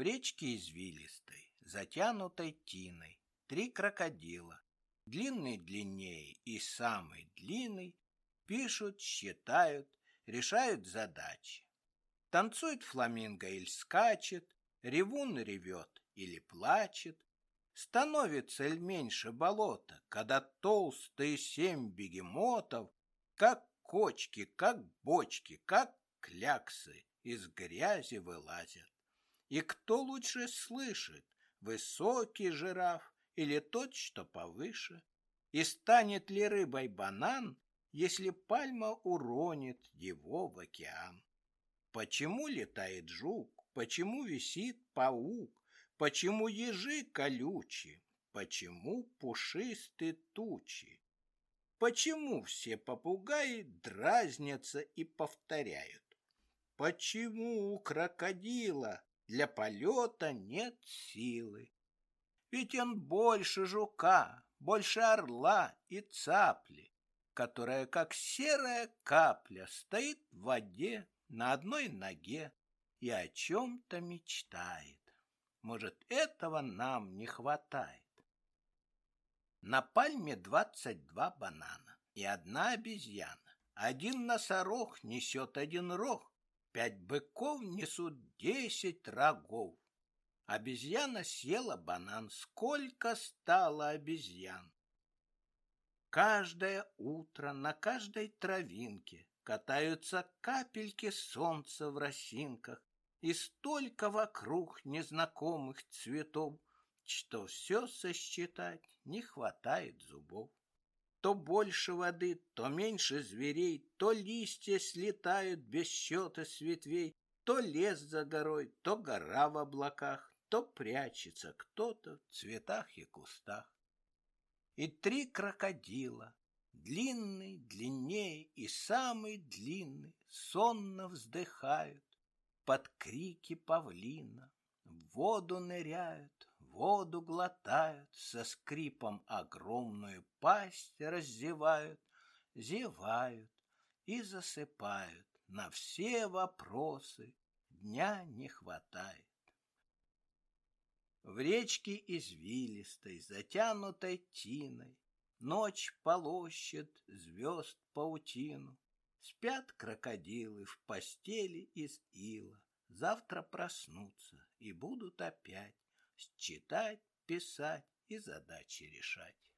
В речке извилистой, затянутой тиной, три крокодила, длинный длиннее и самый длинный, пишут, считают, решают задачи. Танцует фламинго или скачет, ревун ревет или плачет, становится ли меньше болота, когда толстые семь бегемотов, как кочки, как бочки, как кляксы, из грязи вылазят. И кто лучше слышит, высокий жираф или тот, что повыше? И станет ли рыбой банан, если пальма уронит его в океан? Почему летает жук? Почему висит паук? Почему ежи колючие? Почему пушистые тучи? Почему все попугаи дразнятся и повторяют? Почему у крокодила для полета нет силы? Ведь он больше жука, больше орла и цапли, которая, как серая капля, стоит в воде на одной ноге и о чем-то мечтает. Может, этого нам не хватает. На пальме двадцать два банана и одна обезьяна. Один носорог несет один рог, пять быков несут десять рогов. Обезьяна съела банан, сколько стало обезьян. Каждое утро на каждой травинке Катаются капельки солнца в росинках, И столько вокруг незнакомых цветов, Что все сосчитать не хватает зубов. То больше воды, то меньше зверей, То листья слетают без счета с ветвей, То лес за горой, то гора в облаках, То прячется кто-то в цветах и кустах. И три крокодила, Длинный, длиннее и самый длинный Сонно вздыхают под крики павлина. В воду ныряют, воду глотают, Со скрипом огромную пасть раздевают, Зевают и засыпают. На все вопросы дня не хватает. В речке извилистой, затянутой тиной, Ночь полощет звезд паутину. Спят крокодилы в постели из ила. Завтра проснутся и будут опять Считать, писать и задачи решать.